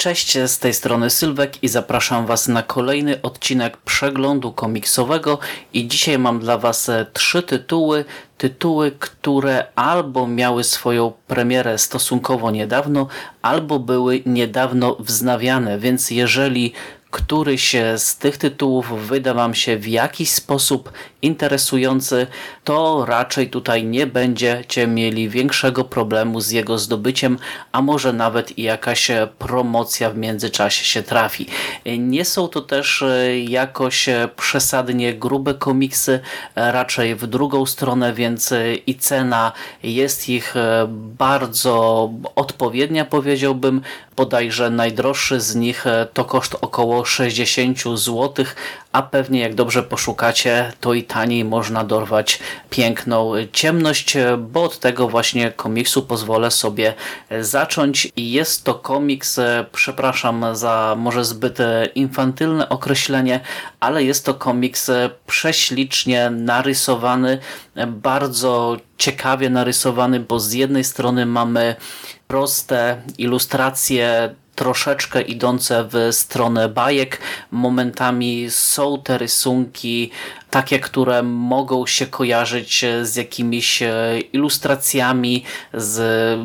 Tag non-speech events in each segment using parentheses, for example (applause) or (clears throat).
Cześć, z tej strony Sylwek i zapraszam Was na kolejny odcinek przeglądu komiksowego. I dzisiaj mam dla Was e, trzy tytuły, tytuły, które albo miały swoją premierę stosunkowo niedawno, albo były niedawno wznawiane, więc jeżeli któryś z tych tytułów wyda Wam się w jakiś sposób interesujący, to raczej tutaj nie będziecie mieli większego problemu z jego zdobyciem, a może nawet i jakaś promocja w międzyczasie się trafi. Nie są to też jakoś przesadnie grube komiksy, raczej w drugą stronę, więc i cena jest ich bardzo odpowiednia powiedziałbym. Bodajże najdroższy z nich to koszt około 60 zł, a pewnie jak dobrze poszukacie, to i taniej można dorwać piękną ciemność, bo od tego właśnie komiksu pozwolę sobie zacząć. I jest to komiks, przepraszam za może zbyt infantylne określenie, ale jest to komiks prześlicznie narysowany, bardzo ciekawie narysowany, bo z jednej strony mamy proste ilustracje troszeczkę idące w stronę bajek. Momentami są te rysunki takie, które mogą się kojarzyć z jakimiś e, ilustracjami z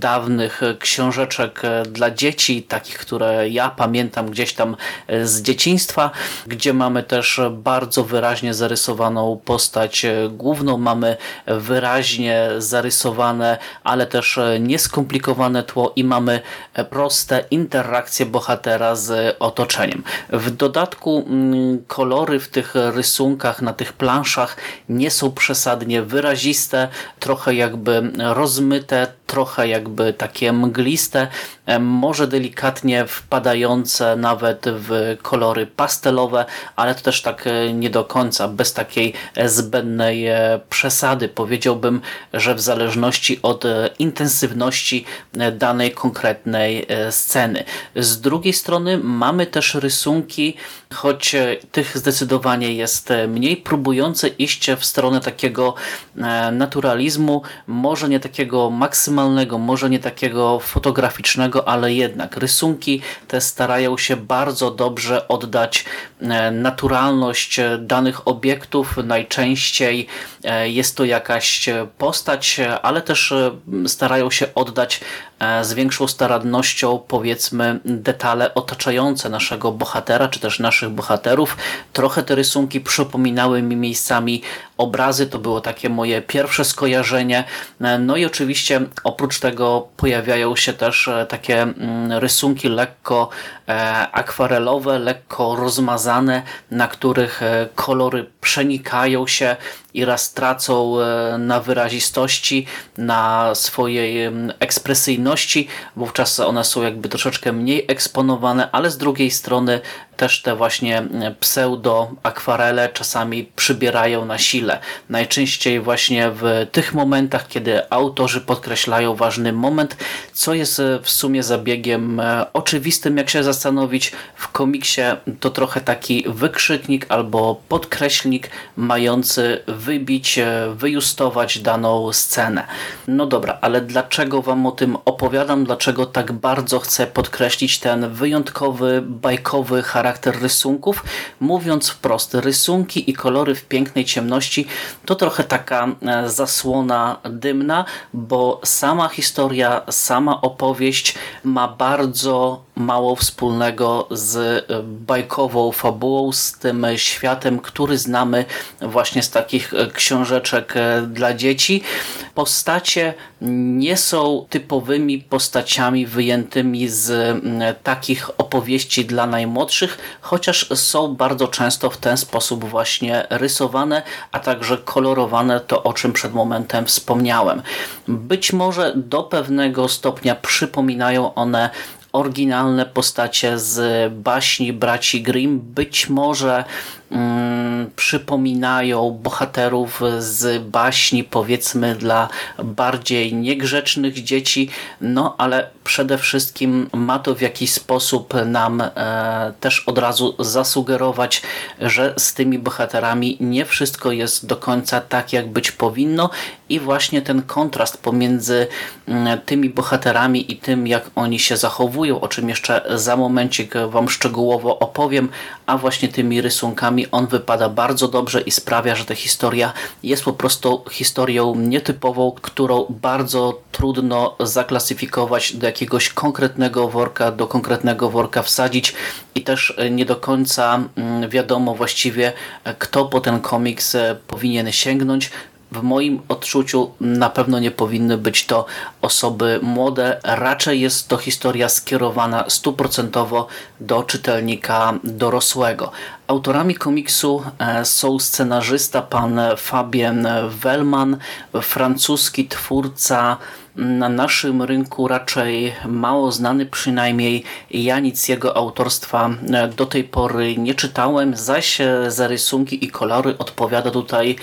dawnych książeczek dla dzieci, takich, które ja pamiętam gdzieś tam e, z dzieciństwa, gdzie mamy też bardzo wyraźnie zarysowaną postać e, główną, mamy wyraźnie zarysowane, ale też nieskomplikowane tło i mamy proste interakcje bohatera z otoczeniem. W dodatku mm, kolory w tych rysunkach na tych planszach nie są przesadnie wyraziste, trochę jakby rozmyte, trochę jakby takie mgliste, może delikatnie wpadające nawet w kolory pastelowe, ale to też tak e, nie do końca, bez takiej zbędnej e, przesady. Powiedziałbym, że w zależności od e, intensywności danej konkretnej sceny. Z drugiej strony mamy też rysunki, choć tych zdecydowanie jest mniej, próbujące iść w stronę takiego naturalizmu, może nie takiego maksymalnego, może nie takiego fotograficznego, ale jednak rysunki te starają się bardzo dobrze oddać e, naturalność danych obiektów. Najczęściej e, jest to jakaś postać, ale też e, starają się oddać z większą starannością powiedzmy detale otaczające naszego bohatera, czy też naszych bohaterów. Trochę te rysunki przypominały mi miejscami obrazy, to było takie moje pierwsze skojarzenie. No i oczywiście oprócz tego pojawiają się też e, takie mm, rysunki lekko e, akwarelowe, lekko rozmazane, na których e, kolory przenikają się i raz tracą na wyrazistości, na swojej ekspresyjności, wówczas one są jakby troszeczkę mniej eksponowane, ale z drugiej strony też te właśnie pseudo akwarele czasami przybierają na sile. Najczęściej właśnie w tych momentach, kiedy autorzy podkreślają ważny moment, co jest w sumie zabiegiem e, oczywistym, jak się zastanowić. W komiksie to trochę taki wykrzyknik albo podkreślnik mający wybić, e, wyjustować daną scenę. No dobra, ale dlaczego Wam o tym opowiadam? Dlaczego tak bardzo chcę podkreślić ten wyjątkowy, bajkowy charakter rysunków. Mówiąc wprost, rysunki i kolory w pięknej ciemności to trochę taka e, zasłona dymna, bo sama historia, sama opowieść ma bardzo mało wspólnego z e, bajkową fabułą, z tym światem, który znamy właśnie z takich e, książeczek dla dzieci. Postacie nie są typowymi postaciami wyjętymi z takich opowieści dla najmłodszych, chociaż są bardzo często w ten sposób właśnie rysowane, a także kolorowane, to o czym przed momentem wspomniałem. Być może do pewnego stopnia przypominają one oryginalne postacie z baśni braci Grimm. Być może przypominają bohaterów z baśni powiedzmy dla bardziej niegrzecznych dzieci, no ale przede wszystkim ma to w jakiś sposób nam e, też od razu zasugerować, że z tymi bohaterami nie wszystko jest do końca tak, jak być powinno. I właśnie ten kontrast pomiędzy mm, tymi bohaterami i tym, jak oni się zachowują, o czym jeszcze za momencik Wam szczegółowo opowiem, a właśnie tymi rysunkami on wypada bardzo dobrze i sprawia, że ta historia jest po prostu historią nietypową, którą bardzo trudno zaklasyfikować do jakiegoś konkretnego worka, do konkretnego worka wsadzić i też nie do końca mm, wiadomo właściwie, kto po ten komiks e, powinien sięgnąć w moim odczuciu na pewno nie powinny być to osoby młode. Raczej jest to historia skierowana stuprocentowo do czytelnika dorosłego. Autorami komiksu e, są scenarzysta pan Fabien Wellman, francuski twórca na naszym rynku raczej mało znany, przynajmniej ja nic jego autorstwa e, do tej pory nie czytałem, zaś e, za rysunki i kolory odpowiada tutaj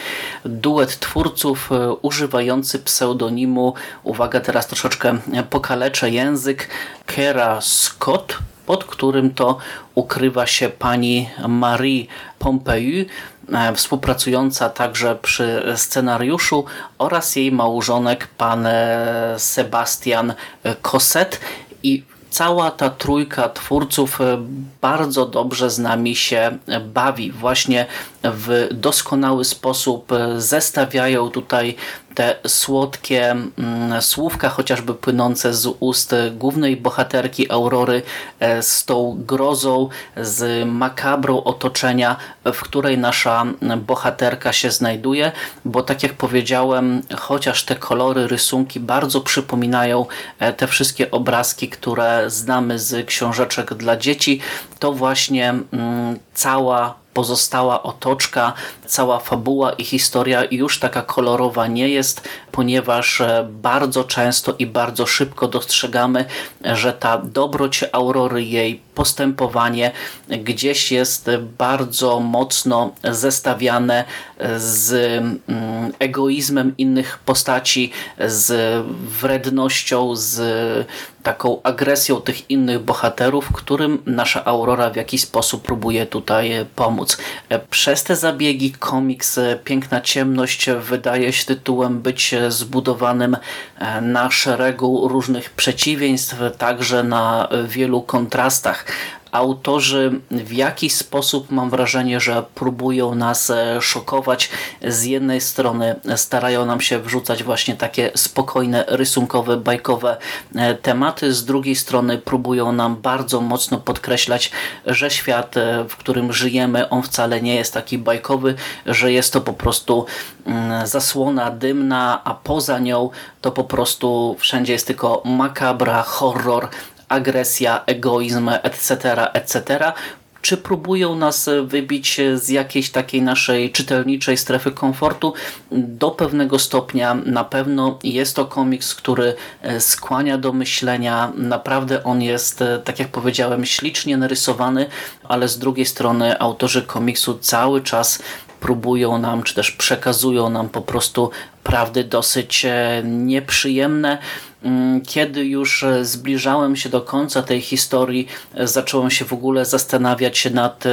duet twórców używający pseudonimu, uwaga teraz troszeczkę pokaleczę język, Kera Scott, pod którym to ukrywa się pani Marie Pompeu, E, współpracująca także przy scenariuszu oraz jej małżonek pan e, Sebastian Cosset i cała ta trójka twórców e, bardzo dobrze z nami się bawi. Właśnie w doskonały sposób zestawiają tutaj te słodkie mm, słówka, chociażby płynące z ust głównej bohaterki Aurory e, z tą grozą, z makabrą otoczenia, w której nasza bohaterka się znajduje, bo tak jak powiedziałem, chociaż te kolory, rysunki bardzo przypominają e, te wszystkie obrazki, które znamy z książeczek dla dzieci, to właśnie mm, cała pozostała otoczka, cała fabuła i historia już taka kolorowa nie jest, ponieważ e, bardzo często i bardzo szybko dostrzegamy, że ta dobroć Aurory, jej postępowanie gdzieś jest bardzo mocno zestawiane z mm, egoizmem innych postaci, z wrednością, z taką agresją tych innych bohaterów, którym nasza Aurora w jakiś sposób próbuje tutaj pomóc. Przez te zabiegi komiks Piękna Ciemność wydaje się tytułem być zbudowanym na szeregu różnych przeciwieństw, także na wielu kontrastach autorzy w jakiś sposób mam wrażenie, że próbują nas e, szokować. Z jednej strony starają nam się wrzucać właśnie takie spokojne, rysunkowe, bajkowe e, tematy, z drugiej strony próbują nam bardzo mocno podkreślać, że świat, e, w którym żyjemy, on wcale nie jest taki bajkowy, że jest to po prostu mm, zasłona dymna, a poza nią to po prostu wszędzie jest tylko makabra, horror, agresja, egoizm, etc., etc., czy próbują nas wybić z jakiejś takiej naszej czytelniczej strefy komfortu? Do pewnego stopnia na pewno jest to komiks, który e, skłania do myślenia. Naprawdę on jest, e, tak jak powiedziałem, ślicznie narysowany, ale z drugiej strony autorzy komiksu cały czas próbują nam, czy też przekazują nam po prostu prawdy dosyć e, nieprzyjemne. Mm, kiedy już e, zbliżałem się do końca tej historii, e, zacząłem się w ogóle zastanawiać nad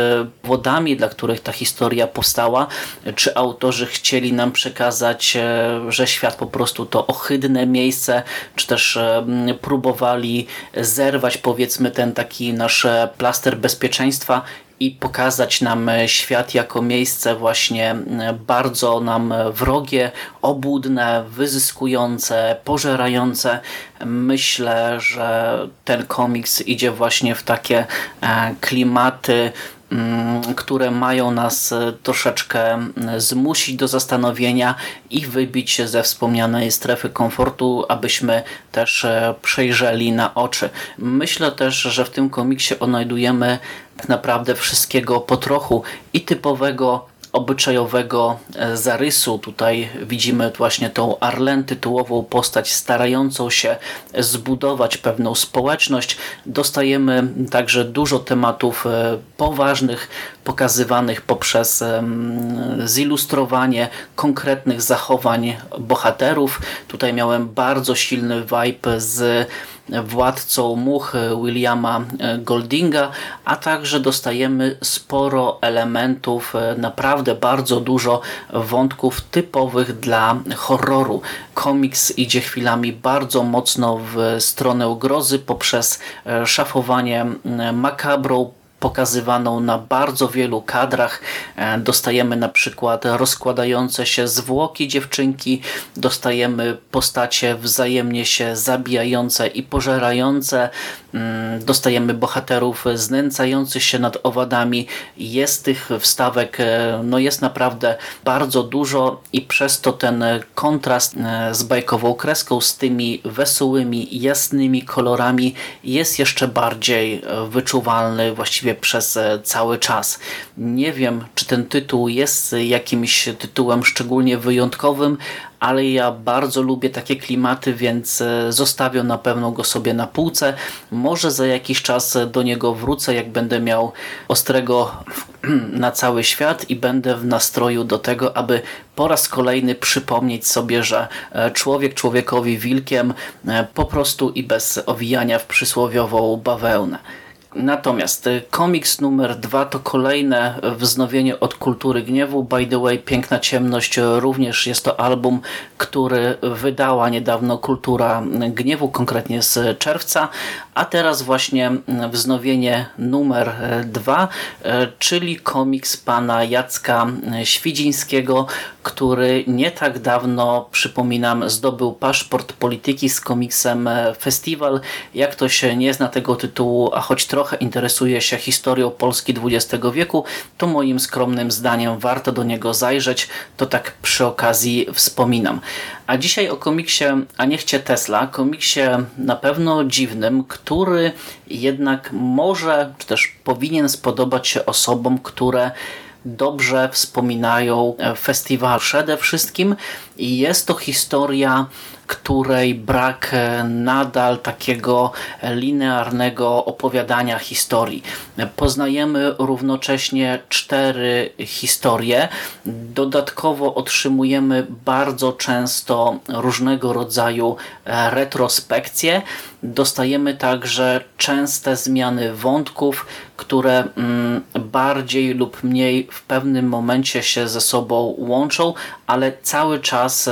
wodami, dla których ta historia powstała. Czy autorzy chcieli nam przekazać, że świat po prostu to ohydne miejsce, czy też próbowali zerwać powiedzmy ten taki nasz plaster bezpieczeństwa i pokazać nam świat jako miejsce właśnie bardzo nam wrogie, obłudne, wyzyskujące, pożerające. Myślę, że ten komiks idzie właśnie w takie e, klimaty Mm, które mają nas e, troszeczkę zmusić do zastanowienia i wybić się ze wspomnianej strefy komfortu, abyśmy też e, przejrzeli na oczy. Myślę też, że w tym komiksie odnajdujemy tak naprawdę wszystkiego po trochu i typowego obyczajowego e, zarysu. Tutaj widzimy właśnie tą Arlen, tytułową postać starającą się zbudować pewną społeczność. Dostajemy także dużo tematów e, poważnych, pokazywanych poprzez zilustrowanie konkretnych zachowań bohaterów. Tutaj miałem bardzo silny vibe z Władcą Much Williama Goldinga, a także dostajemy sporo elementów, naprawdę bardzo dużo wątków typowych dla horroru. Komiks idzie chwilami bardzo mocno w stronę grozy poprzez szafowanie makabrą, pokazywaną na bardzo wielu kadrach. E, dostajemy na przykład rozkładające się zwłoki dziewczynki, dostajemy postacie wzajemnie się zabijające i pożerające, mm, dostajemy bohaterów znęcających się nad owadami. Jest tych wstawek, e, no jest naprawdę bardzo dużo i przez to ten kontrast e, z bajkową kreską, z tymi wesołymi, jasnymi kolorami jest jeszcze bardziej wyczuwalny właściwie przez e, cały czas. Nie wiem, czy ten tytuł jest jakimś tytułem szczególnie wyjątkowym, ale ja bardzo lubię takie klimaty, więc e, zostawię na pewno go sobie na półce. Może za jakiś czas do niego wrócę, jak będę miał ostrego (clears throat) na cały świat i będę w nastroju do tego, aby po raz kolejny przypomnieć sobie, że e, człowiek człowiekowi wilkiem po prostu i bez owijania w przysłowiową bawełnę. Natomiast y, komiks numer dwa to kolejne wznowienie od kultury gniewu. By the way, Piękna Ciemność również jest to album, który wydała niedawno Kultura Gniewu, konkretnie z czerwca, a teraz właśnie wznowienie numer dwa, y, czyli komiks pana Jacka Świdzińskiego, który nie tak dawno, przypominam, zdobył paszport polityki z komiksem Festiwal. Jak ktoś nie zna tego tytułu, a choć trochę trochę interesuje się historią Polski XX wieku, to moim skromnym zdaniem warto do niego zajrzeć. To tak przy okazji wspominam. A dzisiaj o komiksie A niechcie Tesla, komiksie na pewno dziwnym, który jednak może, czy też powinien spodobać się osobom, które dobrze wspominają festiwal przede wszystkim jest to historia której brak e, nadal takiego linearnego opowiadania historii. Poznajemy równocześnie cztery historie. Dodatkowo otrzymujemy bardzo często różnego rodzaju e, retrospekcje. Dostajemy także częste zmiany wątków, które mm, bardziej lub mniej w pewnym momencie się ze sobą łączą, ale cały czas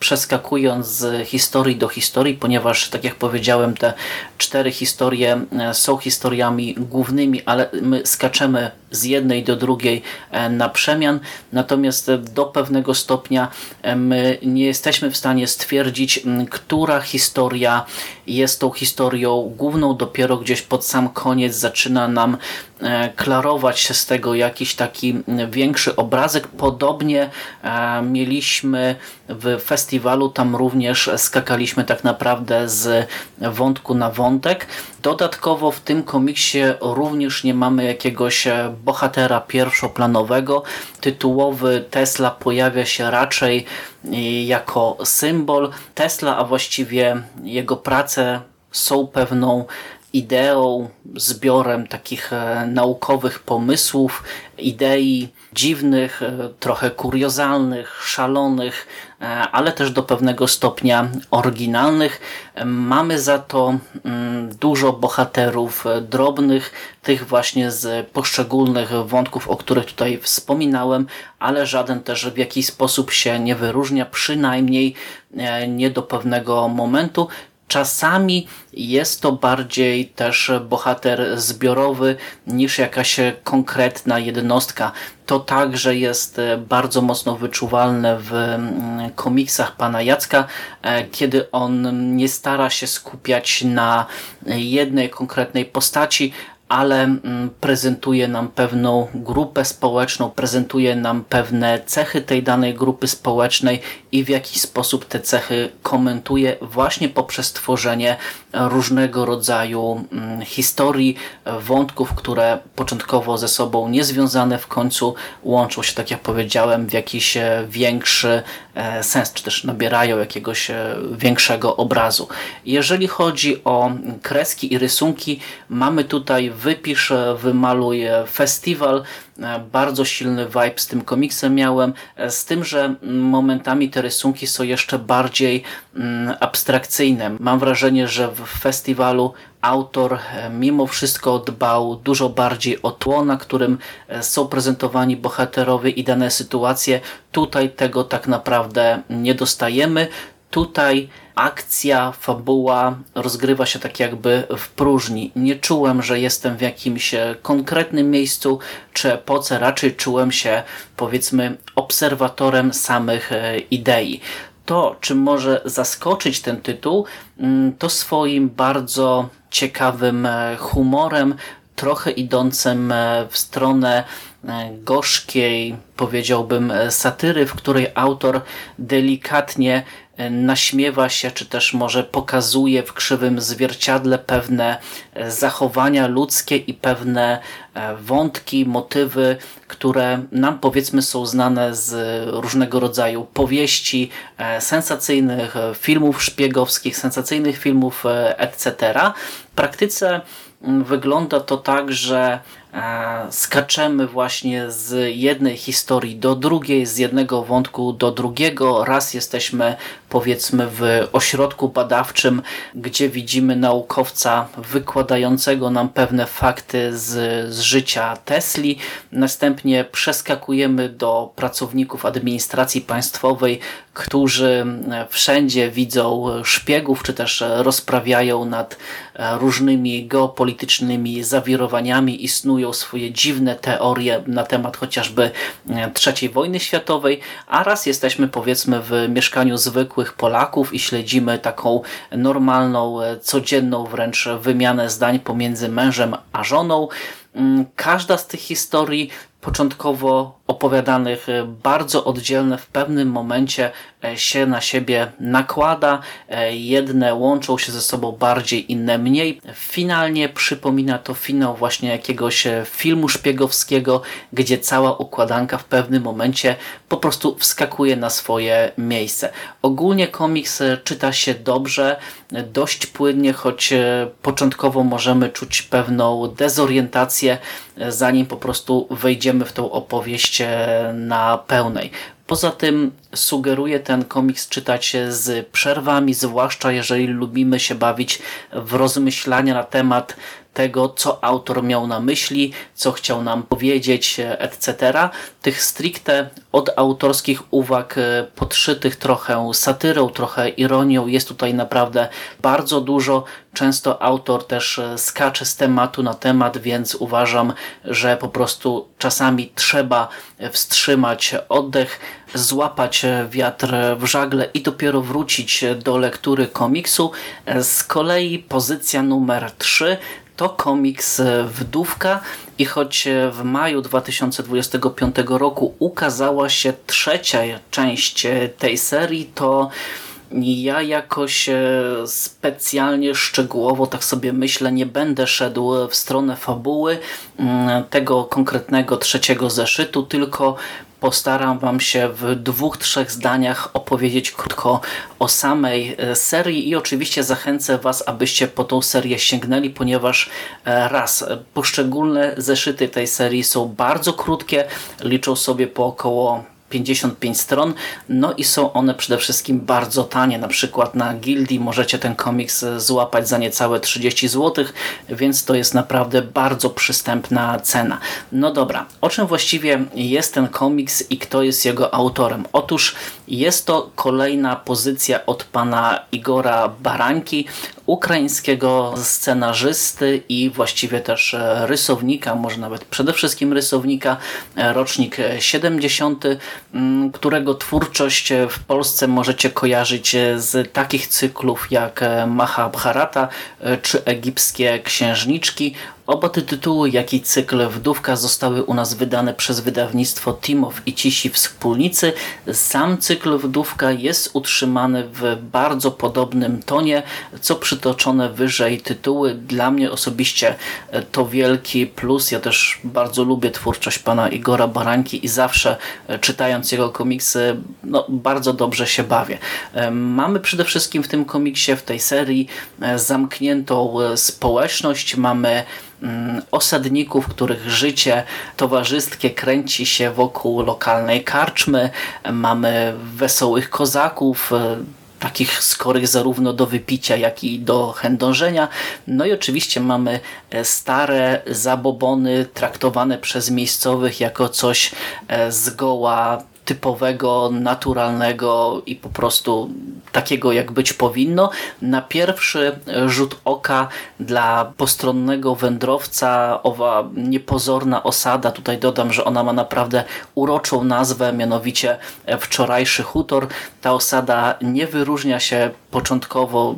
przeskakując z historii do historii, ponieważ tak jak powiedziałem, te cztery historie e, są historiami głównymi, ale my skaczemy z jednej do drugiej e, na przemian, natomiast do pewnego stopnia e, my nie jesteśmy w stanie stwierdzić, która historia jest tą historią główną, dopiero gdzieś pod sam koniec zaczyna nam klarować się z tego jakiś taki większy obrazek. Podobnie mieliśmy w festiwalu, tam również skakaliśmy tak naprawdę z wątku na wątek. Dodatkowo w tym komiksie również nie mamy jakiegoś bohatera pierwszoplanowego. Tytułowy Tesla pojawia się raczej jako symbol. Tesla, a właściwie jego prace są pewną ideą, zbiorem takich e, naukowych pomysłów, idei dziwnych, e, trochę kuriozalnych, szalonych, e, ale też do pewnego stopnia oryginalnych. Mamy za to mm, dużo bohaterów drobnych, tych właśnie z poszczególnych wątków, o których tutaj wspominałem, ale żaden też w jakiś sposób się nie wyróżnia, przynajmniej nie do pewnego momentu. Czasami jest to bardziej też bohater zbiorowy niż jakaś konkretna jednostka. To także jest bardzo mocno wyczuwalne w mm, komiksach pana Jacka, e, kiedy on nie stara się skupiać na jednej konkretnej postaci, ale mm, prezentuje nam pewną grupę społeczną, prezentuje nam pewne cechy tej danej grupy społecznej i w jakiś sposób te cechy komentuje właśnie poprzez tworzenie różnego rodzaju mm, historii, wątków, które początkowo ze sobą niezwiązane w końcu łączą się, tak jak powiedziałem, w jakiś e, większy e, sens, czy też nabierają jakiegoś e, większego obrazu. Jeżeli chodzi o kreski i rysunki, mamy tutaj wypisz, wymaluj festiwal. Bardzo silny vibe z tym komiksem miałem, z tym, że momentami te rysunki są jeszcze bardziej mm, abstrakcyjne. Mam wrażenie, że w festiwalu autor mimo wszystko dbał dużo bardziej o tło, na którym są prezentowani bohaterowie i dane sytuacje. Tutaj tego tak naprawdę nie dostajemy. Tutaj akcja, fabuła rozgrywa się tak jakby w próżni. Nie czułem, że jestem w jakimś konkretnym miejscu czy epoce, raczej czułem się powiedzmy obserwatorem samych e, idei. To, czym może zaskoczyć ten tytuł, mm, to swoim bardzo ciekawym e, humorem, trochę idącym e, w stronę gorzkiej, powiedziałbym, satyry, w której autor delikatnie naśmiewa się, czy też może pokazuje w krzywym zwierciadle pewne e, zachowania ludzkie i pewne e, wątki, motywy, które nam powiedzmy są znane z różnego rodzaju powieści, e, sensacyjnych filmów szpiegowskich, sensacyjnych filmów, etc. W praktyce mm, wygląda to tak, że skaczemy właśnie z jednej historii do drugiej, z jednego wątku do drugiego. Raz jesteśmy powiedzmy w ośrodku badawczym, gdzie widzimy naukowca wykładającego nam pewne fakty z, z życia Tesli. Następnie przeskakujemy do pracowników administracji państwowej, którzy wszędzie widzą szpiegów, czy też rozprawiają nad różnymi geopolitycznymi zawirowaniami i snują swoje dziwne teorie na temat chociażby III wojny światowej, a raz jesteśmy powiedzmy w mieszkaniu zwykłych Polaków i śledzimy taką normalną, e, codzienną wręcz wymianę zdań pomiędzy mężem a żoną. Mm, każda z tych historii początkowo opowiadanych e, bardzo oddzielne w pewnym momencie e, się na siebie nakłada. E, jedne łączą się ze sobą bardziej, inne mniej. Finalnie przypomina to finał właśnie jakiegoś filmu szpiegowskiego, gdzie cała układanka w pewnym momencie po prostu wskakuje na swoje miejsce. Ogólnie komiks czyta się dobrze, dość płynnie, choć początkowo możemy czuć pewną dezorientację, zanim po prostu wejdziemy w tą opowieść na pełnej. Poza tym sugeruje ten komiks czytać z przerwami, zwłaszcza jeżeli lubimy się bawić w rozmyślania na temat tego, co autor miał na myśli, co chciał nam powiedzieć, etc. Tych stricte od autorskich uwag e, podszytych trochę satyrą, trochę ironią jest tutaj naprawdę bardzo dużo. Często autor też e, skacze z tematu na temat, więc uważam, że po prostu czasami trzeba wstrzymać oddech, złapać wiatr w żagle i dopiero wrócić do lektury komiksu. Z kolei pozycja numer 3 to komiks Wdówka i choć w maju 2025 roku ukazała się trzecia część tej serii, to ja jakoś e, specjalnie szczegółowo, tak sobie myślę, nie będę szedł w stronę fabuły mm, tego konkretnego trzeciego zeszytu, tylko postaram Wam się w dwóch, trzech zdaniach opowiedzieć krótko o samej e, serii i oczywiście zachęcę Was, abyście po tą serię sięgnęli, ponieważ e, raz, poszczególne zeszyty tej serii są bardzo krótkie, liczą sobie po około 55 stron, no i są one przede wszystkim bardzo tanie, na przykład na Gildii możecie ten komiks złapać za niecałe 30 zł, więc to jest naprawdę bardzo przystępna cena. No dobra, o czym właściwie jest ten komiks i kto jest jego autorem? Otóż jest to kolejna pozycja od pana Igora Baranki, ukraińskiego scenarzysty i właściwie też rysownika, może nawet przede wszystkim rysownika, rocznik 70 Mm, którego twórczość w Polsce możecie kojarzyć z takich cyklów jak Mahabharata e, czy Egipskie Księżniczki Oba te tytuły, jak i cykl Wdówka zostały u nas wydane przez wydawnictwo Timow i Cisi Wspólnicy. Sam cykl Wdówka jest utrzymany w bardzo podobnym tonie, co przytoczone wyżej tytuły. Dla mnie osobiście to wielki plus. Ja też bardzo lubię twórczość pana Igora Baranki i zawsze e, czytając jego komiksy no, bardzo dobrze się bawię. E, mamy przede wszystkim w tym komiksie, w tej serii e, zamkniętą społeczność, mamy osadników, których życie towarzyskie kręci się wokół lokalnej karczmy. Mamy wesołych kozaków, takich skorych zarówno do wypicia, jak i do chędążenia. No i oczywiście mamy e, stare zabobony traktowane przez miejscowych jako coś e, zgoła typowego, naturalnego i po prostu takiego jak być powinno. Na pierwszy rzut oka dla postronnego wędrowca owa niepozorna osada, tutaj dodam, że ona ma naprawdę uroczą nazwę, mianowicie wczorajszy hutor. Ta osada nie wyróżnia się początkowo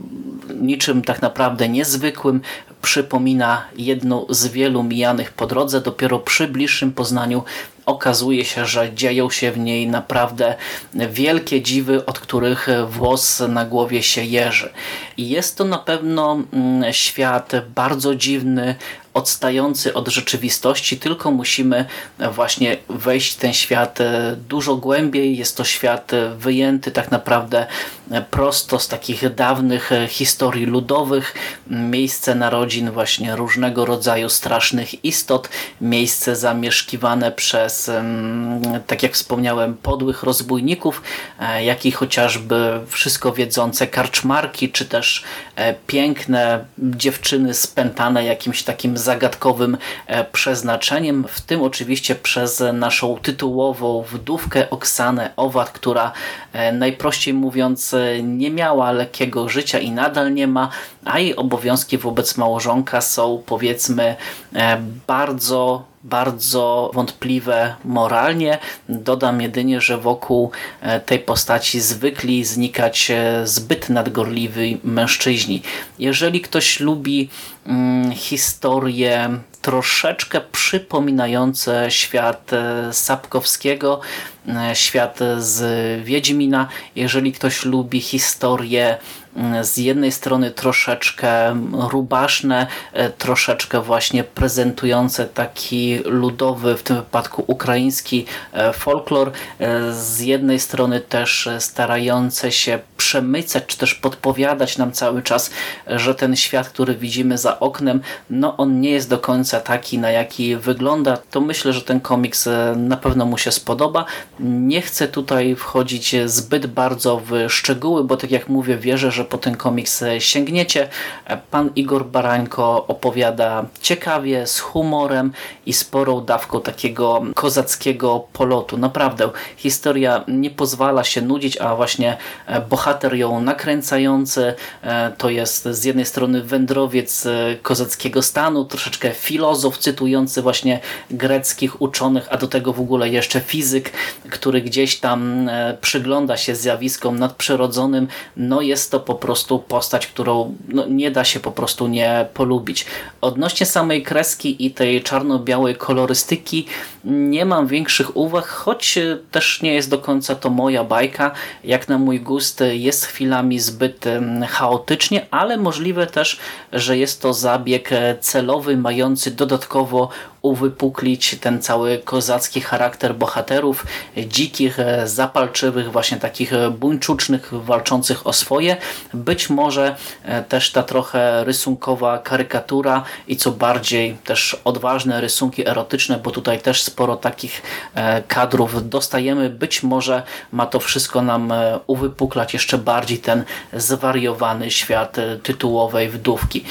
niczym tak naprawdę niezwykłym, przypomina jedną z wielu mijanych po drodze. Dopiero przy bliższym poznaniu okazuje się, że dzieją się w niej naprawdę wielkie dziwy, od których włos na głowie się jeży. I jest to na pewno mm, świat bardzo dziwny, odstający od rzeczywistości, tylko musimy właśnie wejść w ten świat e, dużo głębiej. Jest to świat e, wyjęty tak naprawdę e, prosto z takich dawnych historii ludowych. Miejsce narodzin właśnie różnego rodzaju strasznych istot. Miejsce zamieszkiwane przez, tak jak wspomniałem, podłych rozbójników, jak i chociażby wszystko wiedzące karczmarki, czy też piękne dziewczyny spętane jakimś takim zagadkowym e, przeznaczeniem, w tym oczywiście przez naszą tytułową wdówkę Oksanę Owad, która e, najprościej mówiąc e, nie miała lekkiego życia i nadal nie ma, a jej obowiązki wobec małżonka są powiedzmy bardzo bardzo wątpliwe moralnie. Dodam jedynie, że wokół e, tej postaci zwykli znikać e, zbyt nadgorliwi mężczyźni. Jeżeli ktoś lubi mm, historię troszeczkę przypominające świat e, Sapkowskiego, świat z Wiedźmina. Jeżeli ktoś lubi historię z jednej strony troszeczkę rubaszne, e, troszeczkę właśnie prezentujące taki ludowy, w tym wypadku ukraiński e, folklor, e, z jednej strony też starające się przemycać, czy też podpowiadać nam cały czas, że ten świat, który widzimy za oknem, no on nie jest do końca taki, na jaki wygląda, to myślę, że ten komiks na pewno mu się spodoba. Nie chcę tutaj wchodzić zbyt bardzo w szczegóły, bo tak jak mówię, wierzę, że że po ten komiks sięgniecie. Pan Igor Barańko opowiada ciekawie, z humorem i sporą dawką takiego kozackiego polotu. Naprawdę, historia nie pozwala się nudzić, a właśnie bohater ją nakręcający to jest z jednej strony wędrowiec kozackiego stanu, troszeczkę filozof cytujący właśnie greckich uczonych, a do tego w ogóle jeszcze fizyk, który gdzieś tam przygląda się zjawiskom nadprzyrodzonym. No jest to po prostu postać, którą no, nie da się po prostu nie polubić. Odnośnie samej kreski i tej czarno-białej kolorystyki nie mam większych uwag, choć też nie jest do końca to moja bajka. Jak na mój gust jest chwilami zbyt chaotycznie, ale możliwe też, że jest to zabieg celowy, mający dodatkowo uwypuklić ten cały kozacki charakter bohaterów, dzikich, zapalczywych, właśnie takich buńczucznych, walczących o swoje. Być może e, też ta trochę rysunkowa karykatura i co bardziej też odważne rysunki erotyczne, bo tutaj też sporo takich e, kadrów dostajemy. Być może ma to wszystko nam e, uwypuklać jeszcze bardziej ten zwariowany świat tytułowej wdówki.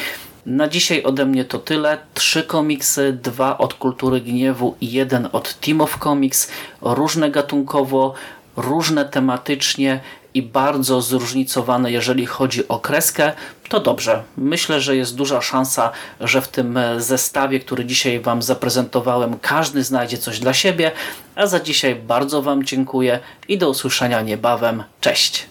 Na dzisiaj ode mnie to tyle. Trzy komiksy, dwa od Kultury Gniewu i jeden od Team of Comics. Różne gatunkowo, różne tematycznie i bardzo zróżnicowane, jeżeli chodzi o kreskę, to dobrze. Myślę, że jest duża szansa, że w tym zestawie, który dzisiaj Wam zaprezentowałem, każdy znajdzie coś dla siebie. A za dzisiaj bardzo Wam dziękuję i do usłyszenia niebawem. Cześć!